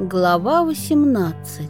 Глава 18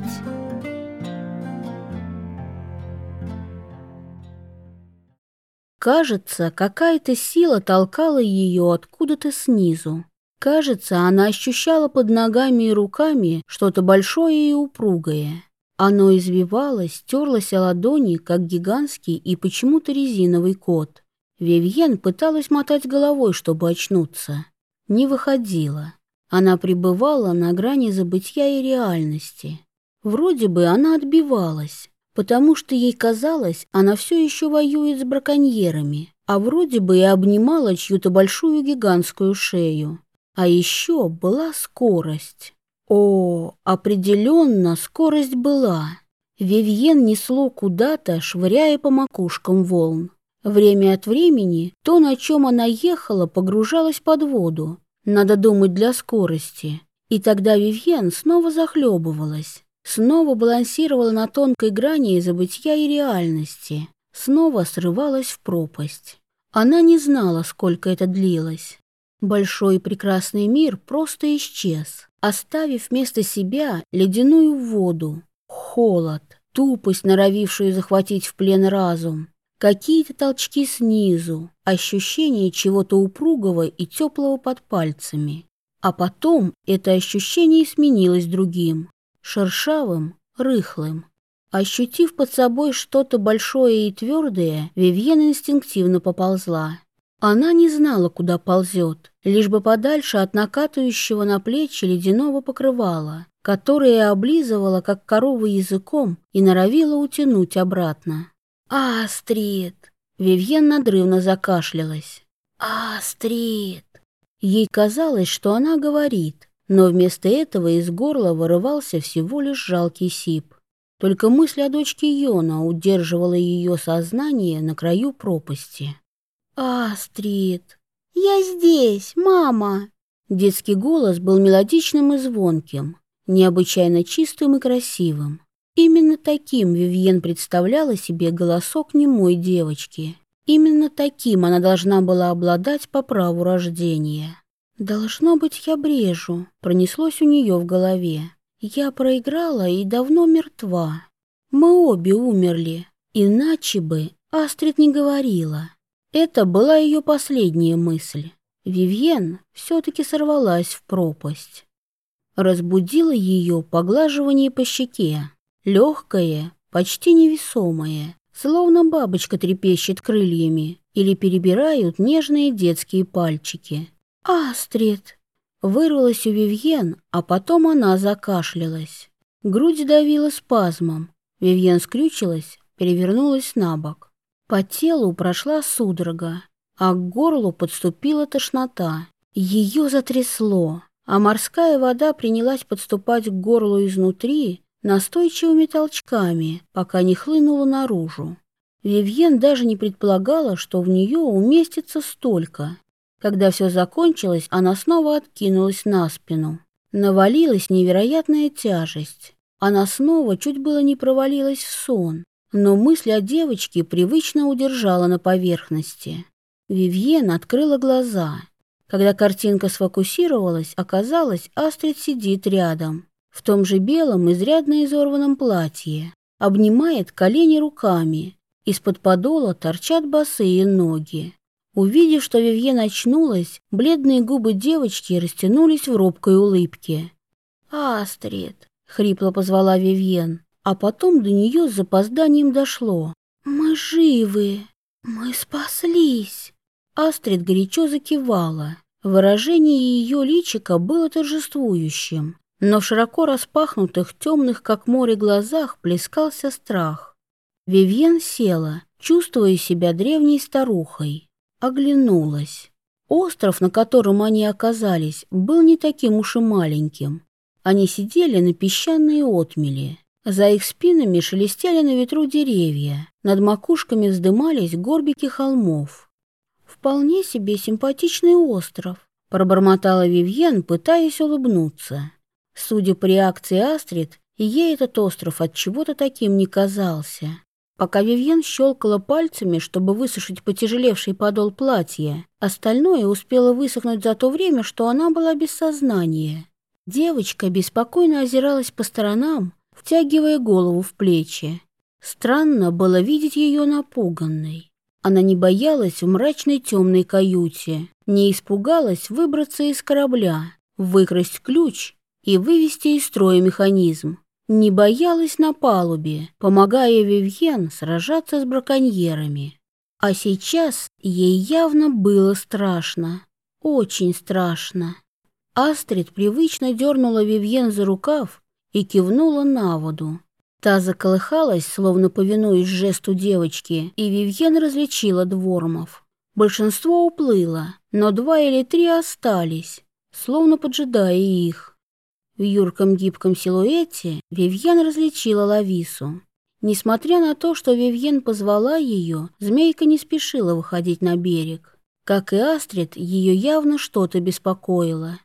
Кажется, какая-то сила толкала ее откуда-то снизу. Кажется, она ощущала под ногами и руками что-то большое и упругое. Оно извивалось, терлось о ладони, как гигантский и почему-то резиновый кот. Вивьен пыталась мотать головой, чтобы очнуться. Не выходила. Она пребывала на грани забытья и реальности. Вроде бы она отбивалась, потому что ей казалось, она все еще воюет с браконьерами, а вроде бы и обнимала чью-то большую гигантскую шею. А еще была скорость. О, определенно скорость была. Вивьен несло куда-то, швыряя по макушкам волн. Время от времени то, на чем она ехала, погружалось под воду. Надо думать для скорости. И тогда Вивьен снова захлебывалась. Снова балансировала на тонкой грани забытья и реальности. Снова срывалась в пропасть. Она не знала, сколько это длилось. Большой и прекрасный мир просто исчез, оставив вместо себя ледяную воду, холод, тупость, норовившую захватить в плен разум, Какие-то толчки снизу, ощущение чего-то упругого и теплого под пальцами. А потом это ощущение сменилось другим, шершавым, рыхлым. Ощутив под собой что-то большое и твердое, Вивьен инстинктивно поползла. Она не знала, куда ползет, лишь бы подальше от накатывающего на плечи ледяного покрывала, которое облизывала, как корова языком, и норовила утянуть обратно. «Астрид!» Вивьен надрывно закашлялась. «Астрид!» Ей казалось, что она говорит, но вместо этого из горла вырывался всего лишь жалкий сип. Только мысль о дочке Йона удерживала ее сознание на краю пропасти. «Астрид! Я здесь, мама!» Детский голос был мелодичным и звонким, необычайно чистым и красивым. Именно таким Вивьен представляла себе голосок немой девочки. Именно таким она должна была обладать по праву рождения. «Должно быть, я брежу», — пронеслось у нее в голове. «Я проиграла и давно мертва. Мы обе умерли, иначе бы Астрид не говорила». Это была ее последняя мысль. Вивьен все-таки сорвалась в пропасть. Разбудило ее поглаживание по щеке. Легкое, почти невесомое, словно бабочка трепещет крыльями или перебирают нежные детские пальчики. «Астрид!» Вырвалась у Вивьен, а потом она закашлялась. Грудь давила спазмом. Вивьен скрючилась, перевернулась на бок. По телу прошла судорога, а к горлу подступила тошнота. Ее затрясло, а морская вода принялась подступать к горлу изнутри, настойчивыми толчками, пока не хлынула наружу. Вивьен даже не предполагала, что в нее уместится столько. Когда все закончилось, она снова откинулась на спину. Навалилась невероятная тяжесть. Она снова чуть было не провалилась в сон, но мысль о девочке привычно удержала на поверхности. Вивьен открыла глаза. Когда картинка сфокусировалась, оказалось, Астрид сидит рядом в том же белом, изрядно изорванном платье, обнимает колени руками. Из-под подола торчат босые ноги. Увидев, что Вивьен очнулась, бледные губы девочки растянулись в робкой улыбке. «Астрид!» — хрипло позвала Вивьен, а потом до нее с запозданием дошло. «Мы живы! Мы спаслись!» Астрид горячо закивала. Выражение ее личика было торжествующим. Но в широко распахнутых, темных, как море, глазах плескался страх. Вивьен села, чувствуя себя древней старухой. Оглянулась. Остров, на котором они оказались, был не таким уж и маленьким. Они сидели на песчаной отмели. За их спинами шелестели на ветру деревья, над макушками вздымались горбики холмов. «Вполне себе симпатичный остров», — пробормотала Вивьен, пытаясь улыбнуться. Судя по реакции Астрид, ей этот остров от чего-то таким не казался. Пока Вивьен щелкала пальцами, чтобы высушить потяжелевший подол платья, остальное успело высохнуть за то время, что она была без сознания. Девочка беспокойно озиралась по сторонам, втягивая голову в плечи. Странно было видеть ее напуганной. Она не боялась в мрачной темной каюте, не испугалась выбраться из корабля, выкрасть ключ и вывести из строя механизм. Не боялась на палубе, помогая Вивьен сражаться с браконьерами. А сейчас ей явно было страшно, очень страшно. Астрид привычно дернула Вивьен за рукав и кивнула на воду. Та заколыхалась, словно повинуясь жесту девочки, и Вивьен различила двормов. Большинство уплыло, но два или три остались, словно поджидая их. В юрком гибком силуэте Вивьен различила Лавису. Несмотря на то, что Вивьен позвала ее, змейка не спешила выходить на берег. Как и Астрид, ее явно что-то беспокоило.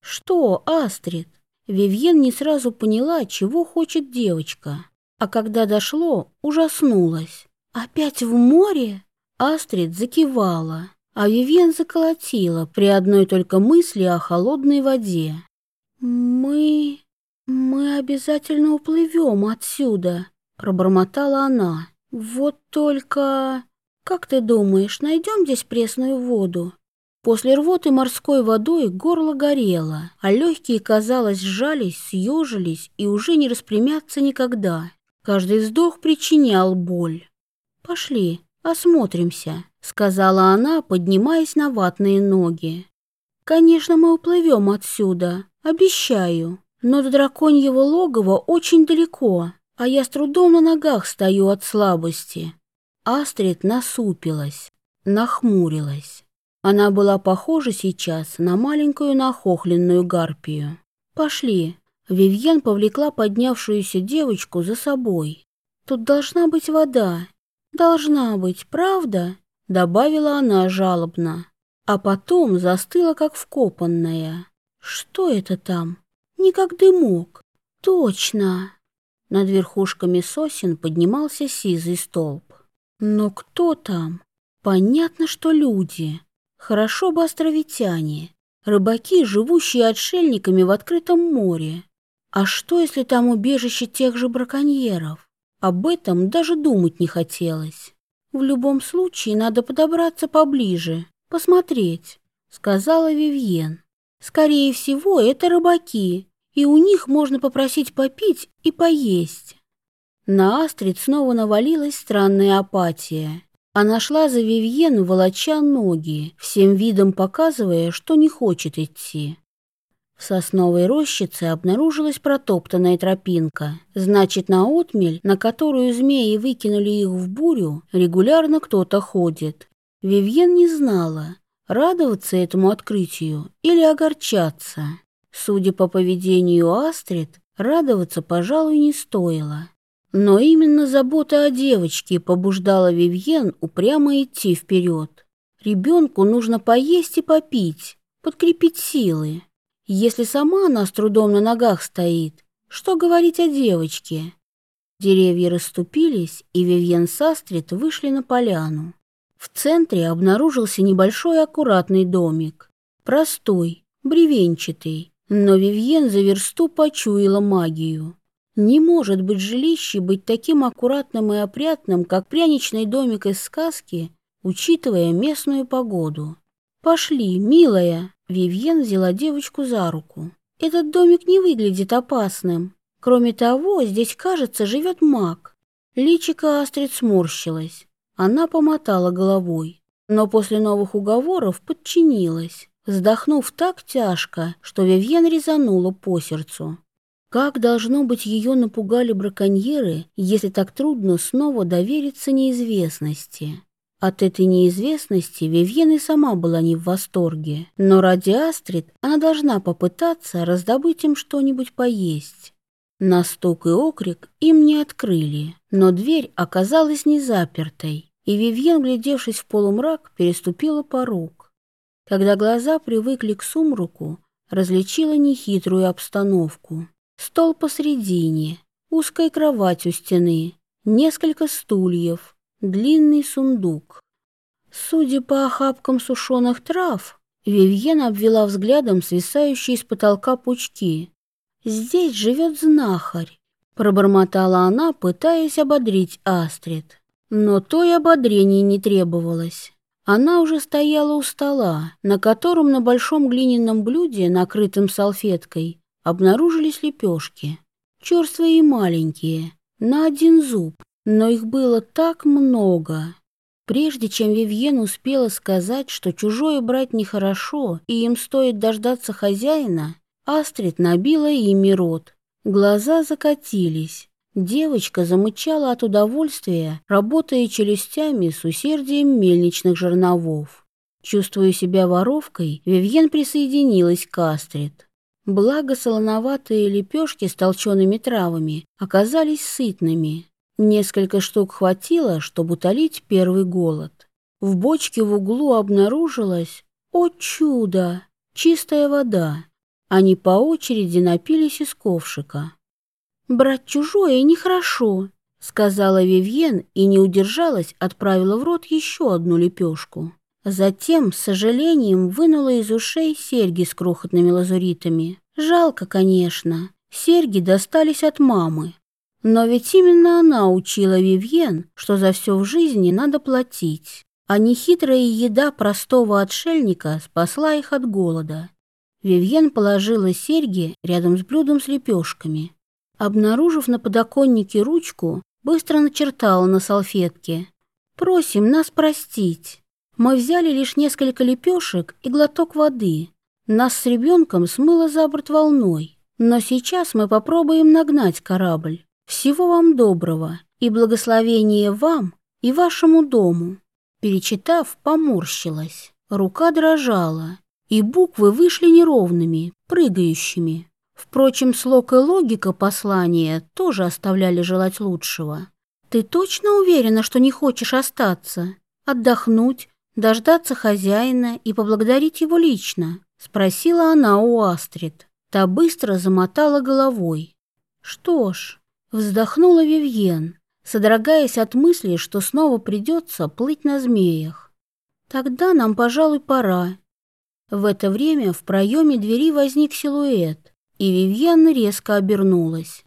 «Что, Астрид?» Вивьен не сразу поняла, чего хочет девочка. А когда дошло, ужаснулась. «Опять в море?» Астрид закивала, а Вивьен заколотила при одной только мысли о холодной воде. «Мы... мы обязательно уплывем отсюда», Пробормотала она. «Вот только... Как ты думаешь, найдем здесь пресную воду?» После рвоты морской водой горло горело, а легкие, казалось, сжались, съежились и уже не распрямятся никогда. Каждый вздох причинял боль. «Пошли, осмотримся», — сказала она, поднимаясь на ватные ноги. «Конечно, мы уплывем отсюда, обещаю, но до драконьего логова очень далеко а я с трудом на ногах стою от слабости. Астрид насупилась, нахмурилась. Она была похожа сейчас на маленькую нахохленную гарпию. «Пошли». Вивьен повлекла поднявшуюся девочку за собой. «Тут должна быть вода». «Должна быть, правда?» Добавила она жалобно. А потом застыла, как вкопанная. «Что это там?» «Не как дымок». «Точно!» Над верхушками сосен поднимался сизый столб. Но кто там? Понятно, что люди. Хорошо бы островитяне. Рыбаки, живущие отшельниками в открытом море. А что, если там убежище тех же браконьеров? Об этом даже думать не хотелось. В любом случае надо подобраться поближе, посмотреть, сказала Вивьен. Скорее всего, это рыбаки, и у них можно попросить попить и поесть. На Астрид снова навалилась странная апатия. Она шла за Вивьен, волоча ноги, всем видом показывая, что не хочет идти. В сосновой рощице обнаружилась протоптанная тропинка. Значит, на отмель, на которую змеи выкинули их в бурю, регулярно кто-то ходит. Вивьен не знала, радоваться этому открытию или огорчаться. Судя по поведению Астрид, радоваться, пожалуй, не стоило. Но именно забота о девочке побуждала Вивьен упрямо идти вперед. Ребенку нужно поесть и попить, подкрепить силы. Если сама она с трудом на ногах стоит, что говорить о девочке? Деревья расступились, и Вивьен с Астрид вышли на поляну. В центре обнаружился небольшой аккуратный домик. Простой, бревенчатый, но Вивьен за версту почуяла магию. Не может быть жилище быть таким аккуратным и опрятным, как пряничный домик из сказки, учитывая местную погоду. «Пошли, милая!» Вивьен взяла девочку за руку. «Этот домик не выглядит опасным. Кроме того, здесь, кажется, живет маг». Личико Астрид сморщилась. Она помотала головой, но после новых уговоров подчинилась вздохнув так тяжко, что Вивьен резанула по сердцу. Как, должно быть, ее напугали браконьеры, если так трудно снова довериться неизвестности? От этой неизвестности Вивьен и сама была не в восторге, но ради Астрид она должна попытаться раздобыть им что-нибудь поесть. На стук и окрик им не открыли, но дверь оказалась не запертой, и Вивьен, глядевшись в полумрак, переступила порог. Когда глаза привыкли к сумраку, различила нехитрую обстановку. Стол посредине, узкая кровать у стены, несколько стульев, длинный сундук. Судя по охапкам сушеных трав, Вивьен обвела взглядом свисающие с потолка пучки. «Здесь живет знахарь», — пробормотала она, пытаясь ободрить Астрид. Но той ободрения не требовалось. Она уже стояла у стола, на котором на большом глиняном блюде, накрытом салфеткой, обнаружились лепешки. Черствые и маленькие, на один зуб, но их было так много. Прежде чем Вивьен успела сказать, что чужое брать нехорошо и им стоит дождаться хозяина, Астрид набила ими рот. Глаза закатились. Девочка замычала от удовольствия, работая челюстями с усердием мельничных жерновов. Чувствуя себя воровкой, Вивьен присоединилась к Астрид. Благо солоноватые лепешки с толчеными травами оказались сытными. Несколько штук хватило, чтобы утолить первый голод. В бочке в углу обнаружилась, о чудо, чистая вода. Они по очереди напились из ковшика. «Брать чужое нехорошо», — сказала Вивьен и не удержалась, отправила в рот еще одну лепешку. Затем, с сожалением, вынула из ушей серьги с крохотными лазуритами. Жалко, конечно. Серьги достались от мамы. Но ведь именно она учила Вивьен, что за все в жизни надо платить, а нехитрая еда простого отшельника спасла их от голода. Вивьен положила серьги рядом с блюдом с лепешками. Обнаружив на подоконнике ручку, быстро начертала на салфетке. «Просим нас простить. Мы взяли лишь несколько лепешек и глоток воды. Нас с ребенком смыло за борт волной. Но сейчас мы попробуем нагнать корабль. Всего вам доброго и благословения вам и вашему дому. Перечитав, поморщилась. Рука дрожала, и буквы вышли неровными, прыгающими. Впрочем, слог и логика послания тоже оставляли желать лучшего. «Ты точно уверена, что не хочешь остаться? Отдохнуть, дождаться хозяина и поблагодарить его лично?» — спросила она у Астрид. Та быстро замотала головой. «Что ж, Вздохнула Вивьен, содрогаясь от мысли, что снова придется плыть на змеях. Тогда нам, пожалуй, пора. В это время в проеме двери возник силуэт, и Вивьен резко обернулась.